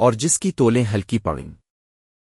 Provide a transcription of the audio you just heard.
اور جس کی تولیں ہلکی پڑیں۔